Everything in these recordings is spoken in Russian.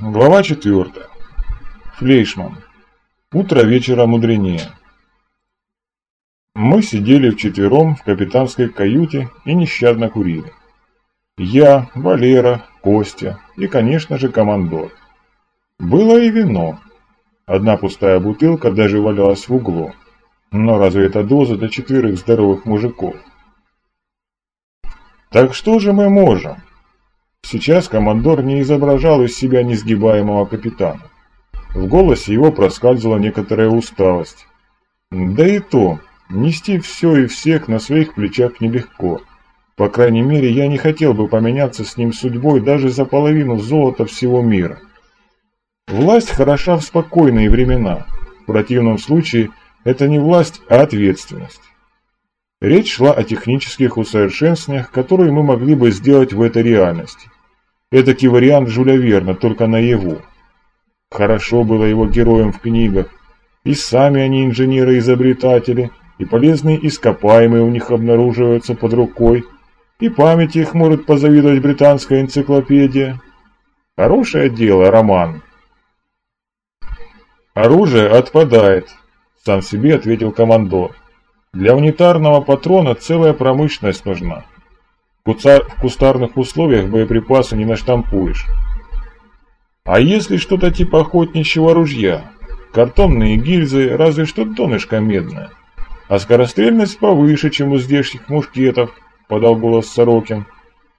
Глава 4. Флейшман. Утро вечера мудренее. Мы сидели вчетвером в капитанской каюте и нещадно курили. Я, Валера, Костя и, конечно же, командор. Было и вино. Одна пустая бутылка даже валялась в углу. Но разве это доза для четверых здоровых мужиков? Так что же мы можем? Сейчас командор не изображал из себя несгибаемого капитана. В голосе его проскальзывала некоторая усталость. Да и то, нести все и всех на своих плечах нелегко. По крайней мере, я не хотел бы поменяться с ним судьбой даже за половину золота всего мира. Власть хороша в спокойные времена. В противном случае это не власть, а ответственность. Речь шла о технических усовершенствованиях, которые мы могли бы сделать в этой реальности. Эдакий вариант Жюля Верна, только наяву. Хорошо было его героям в книгах. И сами они инженеры-изобретатели, и полезные ископаемые у них обнаруживаются под рукой, и памяти их может позавидовать британская энциклопедия. Хорошее дело, роман. Оружие отпадает, сам себе ответил командор. Для унитарного патрона целая промышленность нужна. В кустарных условиях боеприпасы не наштампуешь. А если что-то типа охотничьего ружья? Картонные гильзы, разве что донышко медное. А скорострельность повыше, чем у здешних мушкетов, подал голос Сорокин.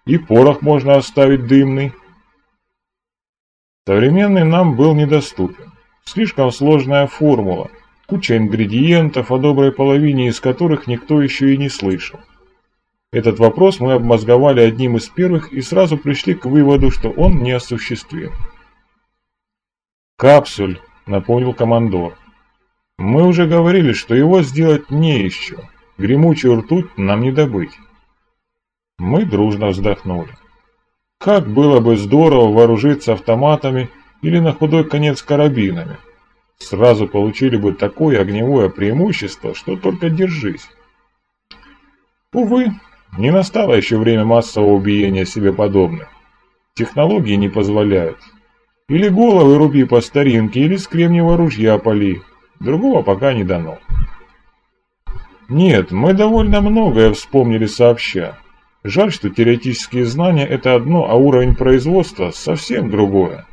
И порох можно оставить дымный. Современный нам был недоступен. Слишком сложная формула, куча ингредиентов, о доброй половине из которых никто еще и не слышал. Этот вопрос мы обмозговали одним из первых и сразу пришли к выводу, что он неосуществим. «Капсуль», — напомнил командор. «Мы уже говорили, что его сделать не еще. Гремучую ртуть нам не добыть». Мы дружно вздохнули. Как было бы здорово вооружиться автоматами или на худой конец карабинами. Сразу получили бы такое огневое преимущество, что только держись. Увы, не настало еще время массового убиения себе подобных. Технологии не позволяют. Или головы руби по старинке, или с кремниевого ружья поли. Другого пока не дано. Нет, мы довольно многое вспомнили сообща. Жаль, что теоретические знания – это одно, а уровень производства – совсем другое.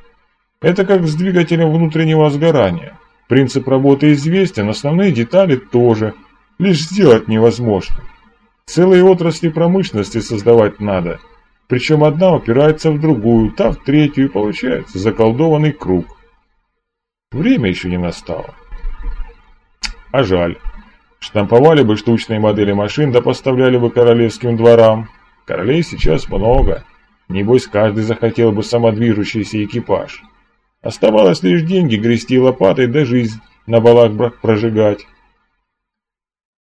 Это как с двигателем внутреннего сгорания. Принцип работы известен, основные детали тоже, лишь сделать невозможно. Целые отрасли промышленности создавать надо, причем одна упирается в другую, та в третью, и получается заколдованный круг. Время еще не настало. А жаль. Штамповали бы штучные модели машин, да поставляли бы королевским дворам. Королей сейчас много. Небось, каждый захотел бы самодвижущийся экипаж. Оставалось лишь деньги грести лопатой, да жизнь на балах прожигать.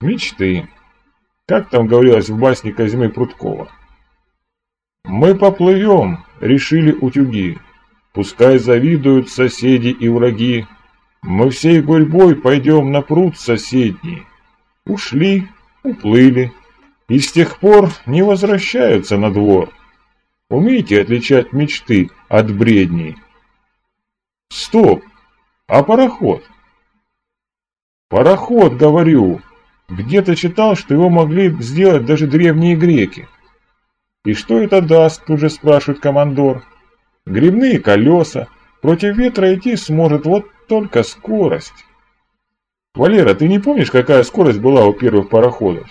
Мечты. Как там говорилось в басне Казьмы Прудкова? «Мы поплывем», — решили утюги. «Пускай завидуют соседи и враги. Мы всей гурьбой пойдем на пруд соседний». Ушли, уплыли, и с тех пор не возвращаются на двор. Умейте отличать мечты от бредней. Стоп! А пароход? Пароход, говорю. Где-то читал, что его могли сделать даже древние греки. И что это даст, тут же спрашивает командор. Грибные колеса. Против ветра идти сможет вот только скорость. Валера, ты не помнишь, какая скорость была у первых пароходов?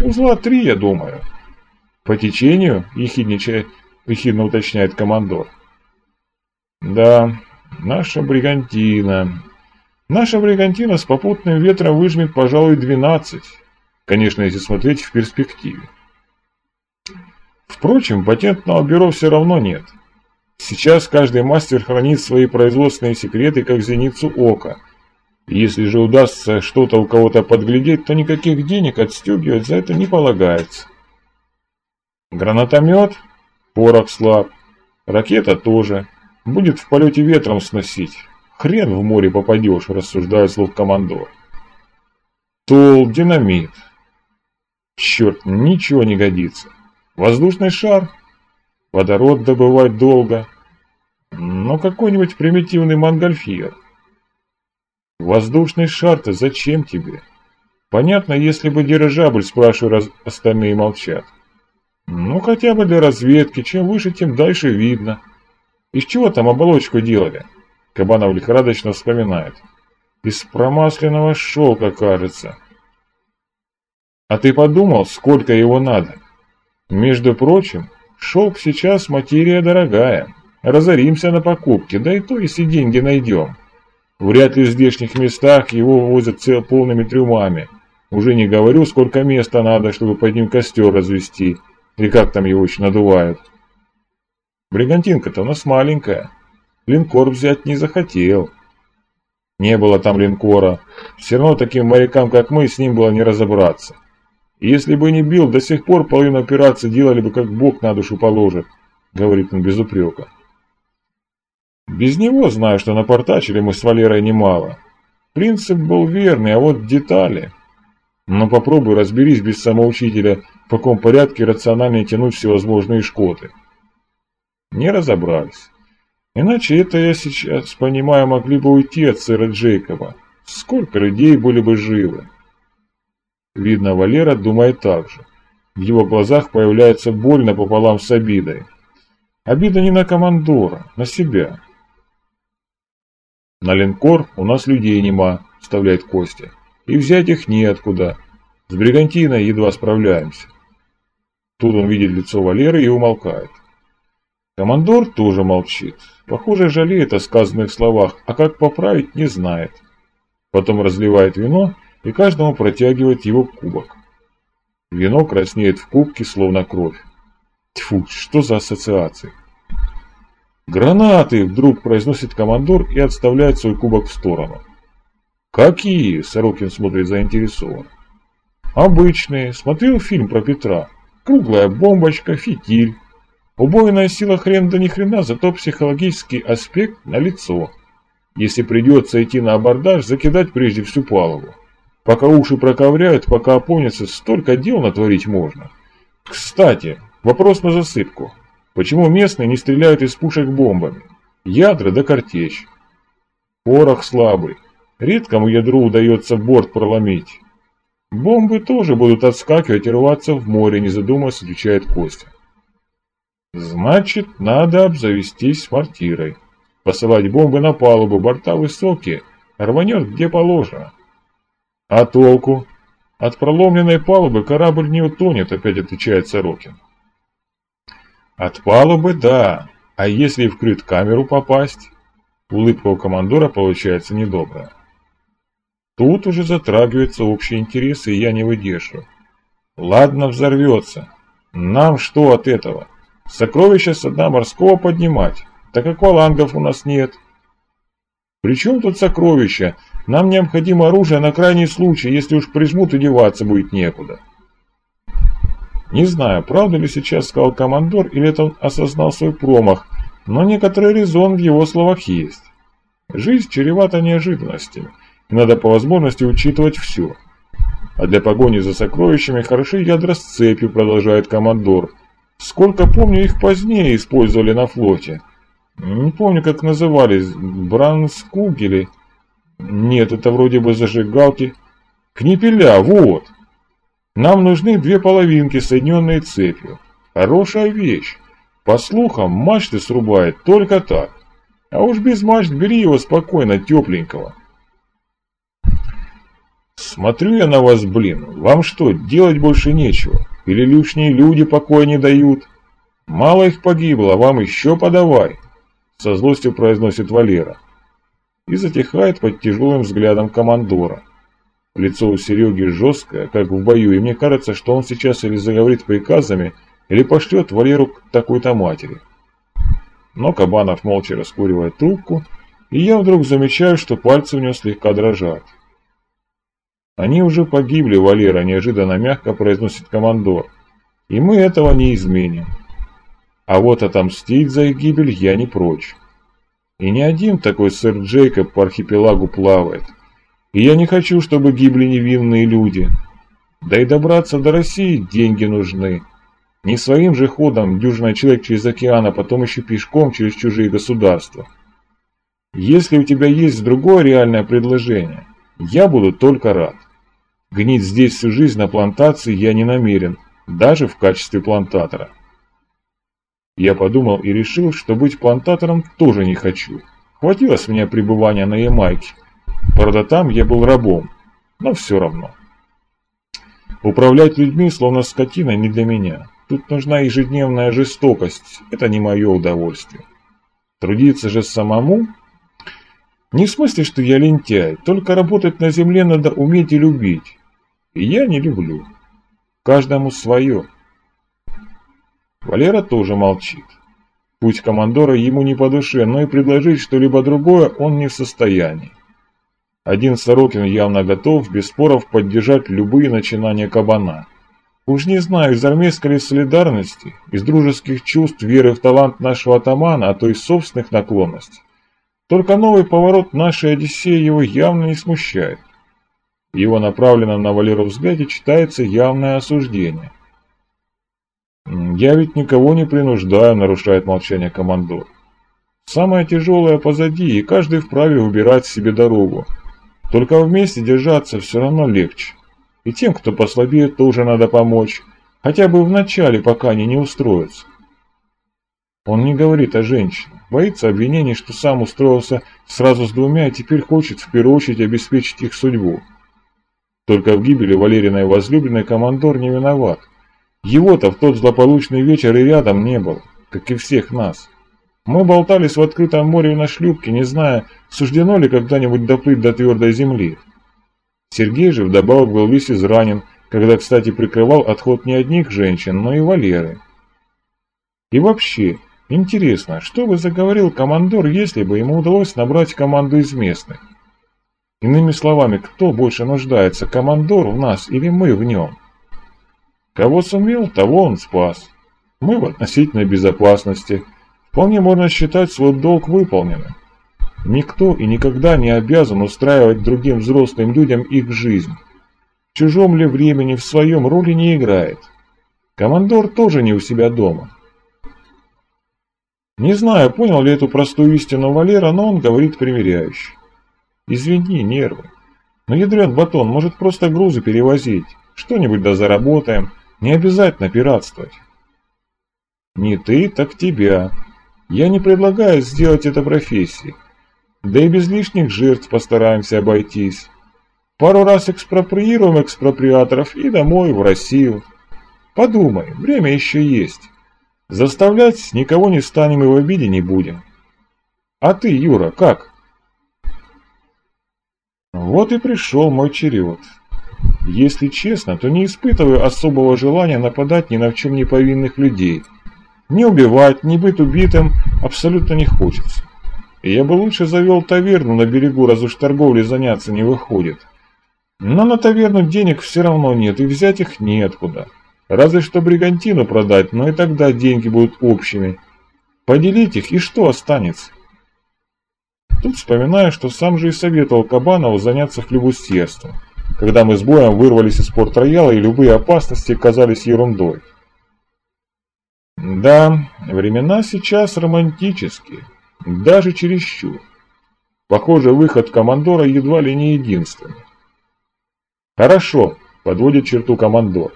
Узла три, я думаю. По течению, ехидно уточняет командор. Да, наша бригантина. Наша бригантина с попутным ветром выжмет, пожалуй, 12. Конечно, если смотреть в перспективе. Впрочем, патентного бюро все равно нет. Сейчас каждый мастер хранит свои производственные секреты, как зеницу ока. Если же удастся что-то у кого-то подглядеть, то никаких денег отстегивать за это не полагается. Гранатомет? Порох слаб. Ракета тоже. Будет в полете ветром сносить. Хрен в море попадешь, рассуждает слух командор. Тол, динамит. Черт, ничего не годится. Воздушный шар. Водород добывать долго. Но какой-нибудь примитивный монгольфьер. Воздушный шар-то зачем тебе? Понятно, если бы дирижабль, спрашиваю, раз остальные молчат. Ну, хотя бы для разведки, чем выше, тем дальше видно. Из чего там оболочку делали? Кабанов лихорадочно вспоминает. Из промасленного шелка, кажется. А ты подумал, сколько его надо? Между прочим, шелк сейчас материя дорогая. Разоримся на покупке, да и то, если деньги найдем. Вряд ли в здешних местах его возят цел полными трюмами. Уже не говорю, сколько места надо, чтобы под ним костер развести. Или как там его еще надувают. Бригантинка-то у нас маленькая. Линкор взять не захотел. Не было там линкора. Все равно таким морякам, как мы, с ним было не разобраться. И если бы не бил, до сих пор половину операций делали бы, как Бог на душу положит, говорит он без упрека. Без него знаю, что напортачили мы с Валерой немало. Принцип был верный, а вот детали... Но попробуй разберись без самоучителя, в каком порядке рационально тянуть всевозможные шкоты. Не разобрались. Иначе это я сейчас понимаю, могли бы уйти от сэра Джейкоба. Сколько людей были бы живы? Видно, Валера думает так же. В его глазах появляется боль напополам с обидой. Обида не на командора, на себя. На линкор у нас людей нема, вставляет Костя. И взять их неоткуда. С бригантиной едва справляемся. Тут он видит лицо Валеры и умолкает. Командор тоже молчит. Похоже, жалеет о сказанных словах, а как поправить, не знает. Потом разливает вино и каждому протягивает его кубок. Вино краснеет в кубке, словно кровь. Тьфу, что за ассоциации? «Гранаты!» – вдруг произносит командор и отставляет свой кубок в сторону. «Какие?» – Сорокин смотрит заинтересованно. «Обычные. Смотрел фильм про Петра. Круглая бомбочка, фитиль. Убойная сила хрен да ни хрена, зато психологический аспект на лицо. Если придется идти на абордаж, закидать прежде всю палубу. Пока уши проковыряют, пока опомнятся, столько дел натворить можно. Кстати, вопрос на засыпку. Почему местные не стреляют из пушек бомбами? Ядра да картечь. Порох слабый. Редкому ядру удается борт проломить. Бомбы тоже будут отскакивать и рваться в море, не задумываясь, отвечает Костя. Значит, надо обзавестись мортирой. Посылать бомбы на палубу, борта высокие, рванет где положено. А толку? От проломленной палубы корабль не утонет, опять отвечает Сорокин. От палубы – да, а если в крыт-камеру попасть? Улыбка у командора получается недобрая. Тут уже затрагиваются общие интересы, и я не выдерживаю. Ладно, взорвется. Нам что от этого? Сокровища со дна морского поднимать, так как валангов у нас нет. Причем тут сокровища? Нам необходимо оружие на крайний случай, если уж прижмут и деваться будет некуда. Не знаю, правда ли сейчас сказал командор, или это он осознал свой промах, но некоторый резон в его словах есть. Жизнь чревата неожиданностями, и надо по возможности учитывать все. А для погони за сокровищами хороши ядра с цепью, продолжает командор. Сколько помню, их позднее использовали на флоте. Не помню, как назывались, бранскугели. Нет, это вроде бы зажигалки. Книпеля, вот. Нам нужны две половинки, соединенные цепью. Хорошая вещь. По слухам, мачты срубает только так. А уж без мачт бери его спокойно, тепленького. Смотрю я на вас, блин. Вам что, делать больше нечего? Или лишние люди покоя не дают? Мало их погибло, вам еще подавай. Со злостью произносит Валера. И затихает под тяжелым взглядом командора. Лицо у Сереги жесткое, как в бою, и мне кажется, что он сейчас или заговорит приказами, или пошлет Валеру к такой-то матери. Но Кабанов молча раскуривает трубку, и я вдруг замечаю, что пальцы у него слегка дрожат. «Они уже погибли, Валера», – неожиданно мягко произносит командор. «И мы этого не изменим. А вот отомстить за их гибель я не прочь. И не один такой сэр Джейкоб по архипелагу плавает». И я не хочу, чтобы гибли невинные люди. Да и добраться до России деньги нужны. Не своим же ходом дюжина человек через океан, а потом еще пешком через чужие государства. Если у тебя есть другое реальное предложение, я буду только рад. Гнить здесь всю жизнь на плантации я не намерен, даже в качестве плантатора. Я подумал и решил, что быть плантатором тоже не хочу. Хватило с меня пребывания на Ямайке. Правда, там я был рабом, но все равно. Управлять людьми, словно скотиной, не для меня. Тут нужна ежедневная жестокость, это не мое удовольствие. Трудиться же самому? Не в смысле, что я лентяй, только работать на земле надо уметь и любить. Я не люблю. Каждому свое. Валера тоже молчит. Путь командора ему не по душе, но и предложить что-либо другое он не в состоянии. Один Сорокин явно готов, без споров, поддержать любые начинания кабана. Уж не знаю, из армейской ли солидарности, из дружеских чувств, веры в талант нашего атамана, а то и собственных наклонностей. Только новый поворот нашей Одиссеи его явно не смущает. В его направленном на Валеру взгляде читается явное осуждение. «Я ведь никого не принуждаю», — нарушает молчание командор. «Самое тяжелое позади, и каждый вправе выбирать себе дорогу. Только вместе держаться все равно легче. И тем, кто послабее, тоже надо помочь, хотя бы в начале, пока они не устроятся. Он не говорит о женщине, боится обвинений, что сам устроился сразу с двумя и теперь хочет в первую очередь обеспечить их судьбу. Только в гибели Валериной возлюбленной командор не виноват. Его-то в тот злополучный вечер и рядом не было, как и всех нас. Мы болтались в открытом море на шлюпке, не зная, суждено ли когда-нибудь доплыть до твердой земли. Сергей же вдобавок был весь изранен, когда, кстати, прикрывал отход не одних женщин, но и Валеры. И вообще, интересно, что бы заговорил командор, если бы ему удалось набрать команду из местных? Иными словами, кто больше нуждается, командор в нас или мы в нем? Кого сумел, того он спас. Мы в относительной безопасности. Вполне можно считать свой долг выполненным. Никто и никогда не обязан устраивать другим взрослым людям их жизнь. В чужом ли времени в своем роли не играет. Командор тоже не у себя дома. Не знаю, понял ли эту простую истину Валера, но он говорит примиряюще. Извини, нервы. Но ядрен батон, может просто грузы перевозить. Что-нибудь да заработаем. Не обязательно пиратствовать. Не ты, так тебя. Я не предлагаю сделать это профессией. Да и без лишних жертв постараемся обойтись. Пару раз экспроприируем экспроприаторов и домой, в Россию. Подумай, время еще есть. Заставлять никого не станем и в обиде не будем. А ты, Юра, как? Вот и пришел мой черед. Если честно, то не испытываю особого желания нападать ни на в чем не повинных людей. Не убивать, не быть убитым абсолютно не хочется. Я бы лучше завел таверну на берегу, раз уж торговлей заняться не выходит. Но на таверну денег все равно нет, и взять их неоткуда. Разве что бригантину продать, но и тогда деньги будут общими. Поделить их, и что останется? Тут вспоминаю, что сам же и советовал Кабанову заняться флебустерством, когда мы с боем вырвались из порт-рояла и любые опасности казались ерундой. Да, времена сейчас романтические. Даже чересчур. Похоже, выход командора едва ли не единственный. Хорошо, подводит черту командор.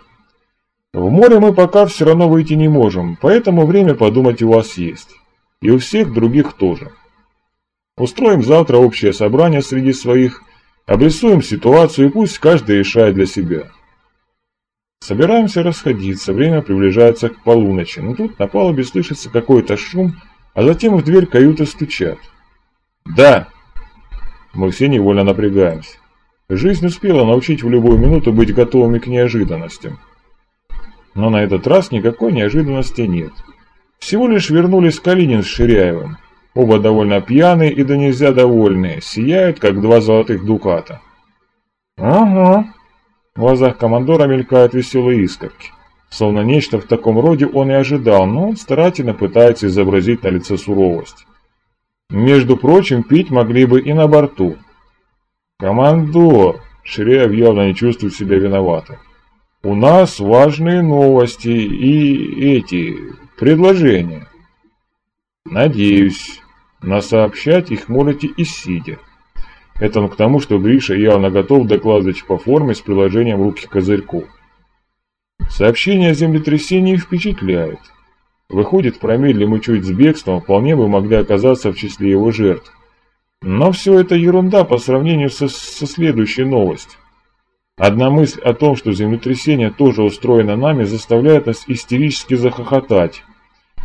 В море мы пока все равно выйти не можем, поэтому время подумать у вас есть. И у всех других тоже. Устроим завтра общее собрание среди своих, обрисуем ситуацию и пусть каждый решает для себя. Собираемся расходиться, время приближается к полуночи, но тут на палубе слышится какой-то шум, а затем в дверь каюты стучат. «Да!» Мы все невольно напрягаемся. Жизнь успела научить в любую минуту быть готовыми к неожиданностям. Но на этот раз никакой неожиданности нет. Всего лишь вернулись Калинин с Ширяевым. Оба довольно пьяные и до нельзя довольные, сияют, как два золотых дуката. «Ага». В глазах командора мелькают веселые искорки. Словно нечто в таком роде он и ожидал, но он старательно пытается изобразить на лице суровость. Между прочим, пить могли бы и на борту. «Командор!» Ширяев явно не чувствует себя виноватым. У нас важные новости и эти предложения. Надеюсь, на сообщать их можете и сидя. Это к тому, что Гриша явно готов докладывать по форме с приложением руки козырьку. Сообщение о землетрясении впечатляет. Выходит, промедли мы чуть с бегством, вполне бы могли оказаться в числе его жертв. Но все это ерунда по сравнению со, со следующей новостью. Одна мысль о том, что землетрясение тоже устроено нами, заставляет нас истерически захохотать.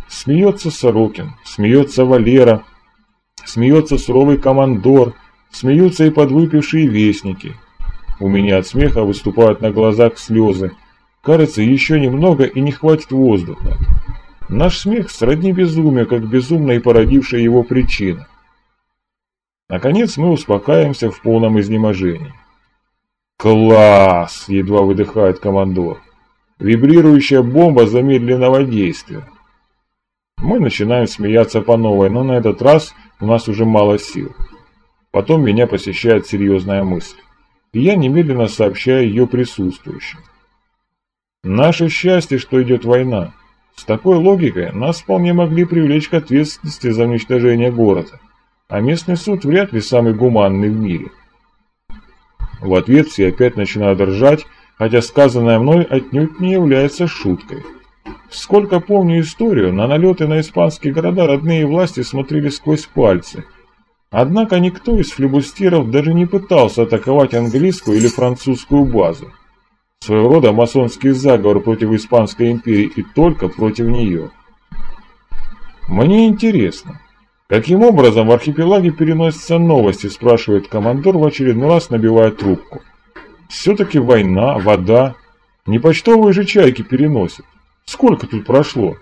Смеется Сорокин, смеется Валера, смеется суровый командор, смеются и подвыпившие вестники. У меня от смеха выступают на глазах слезы. Кажется, еще немного и не хватит воздуха. Наш смех сродни безумию, как безумно и породившая его причина. Наконец мы успокаиваемся в полном изнеможении. «Класс!» – едва выдыхает командор. «Вибрирующая бомба замедленного действия». Мы начинаем смеяться по новой, но на этот раз у нас уже мало сил. Потом меня посещает серьезная мысль, и я немедленно сообщаю ее присутствующим. Наше счастье, что идет война. С такой логикой нас вполне могли привлечь к ответственности за уничтожение города, а местный суд вряд ли самый гуманный в мире. В ответ все опять начинают ржать, хотя сказанное мной отнюдь не является шуткой. Сколько помню историю, на налеты на испанские города родные власти смотрели сквозь пальцы. Однако никто из флебустьеров даже не пытался атаковать английскую или французскую базу. Своего рода масонский заговор против Испанской империи и только против нее. Мне интересно, каким образом в архипелаге переносятся новости, спрашивает командор в очередной раз, набивая трубку. Все-таки война, вода, не почтовые же чайки переносят. Сколько тут прошло?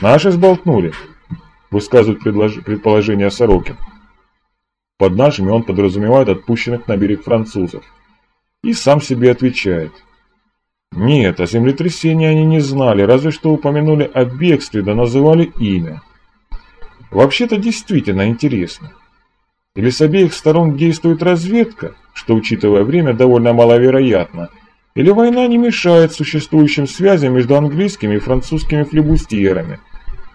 Наши сболтнули, высказывает предположение Сорокин. Под нашими он подразумевает отпущенных на берег французов. И сам себе отвечает. Нет, о землетрясении они не знали, разве что упомянули о бегстве, да называли имя. Вообще-то действительно интересно. Или с обеих сторон действует разведка, что, учитывая время, довольно маловероятно, или война не мешает существующим связям между английскими и французскими флебустьерами.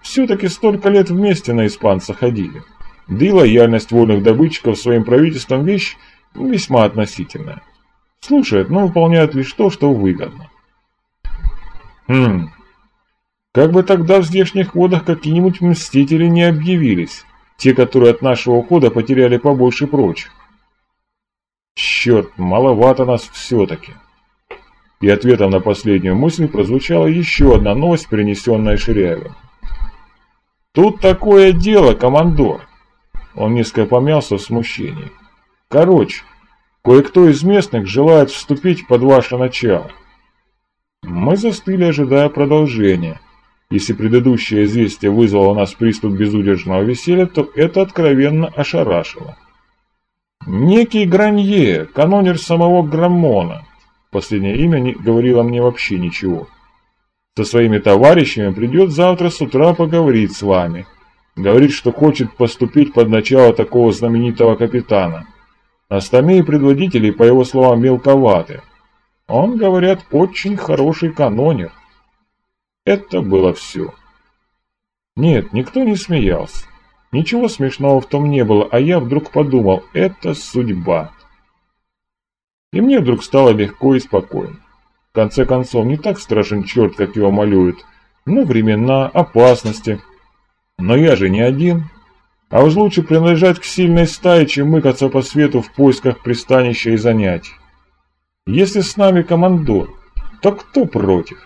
Все-таки столько лет вместе на испанца ходили. Да и лояльность вольных добытчиков своим правительством вещь весьма относительная. Слушают, но выполняют лишь то, что выгодно. Хм, как бы тогда в здешних водах какие-нибудь мстители не объявились, те, которые от нашего ухода потеряли побольше прочих. Черт, маловато нас все-таки. И ответом на последнюю мысль прозвучала еще одна новость, принесенная Ширяевым. «Тут такое дело, командор!» Он несколько помялся в смущении. «Короче, кое-кто из местных желает вступить под ваше начало». Мы застыли, ожидая продолжения. Если предыдущее известие вызвало у нас приступ безудержного веселья, то это откровенно ошарашило. Некий Гранье, канонер самого Граммона, Последнее имя не говорило мне вообще ничего. Со своими товарищами придет завтра с утра поговорить с вами. Говорит, что хочет поступить под начало такого знаменитого капитана. Остальные предводители, по его словам, мелковаты. Он, говорят, очень хороший канонер. Это было все. Нет, никто не смеялся. Ничего смешного в том не было, а я вдруг подумал, это судьба. И мне вдруг стало легко и спокойно. В конце концов, не так страшен черт, как его малюют. Ну, времена, опасности. Но я же не один. А уж лучше принадлежать к сильной стае, чем мыкаться по свету в поисках пристанища и занятий. Если с нами командор, то кто против?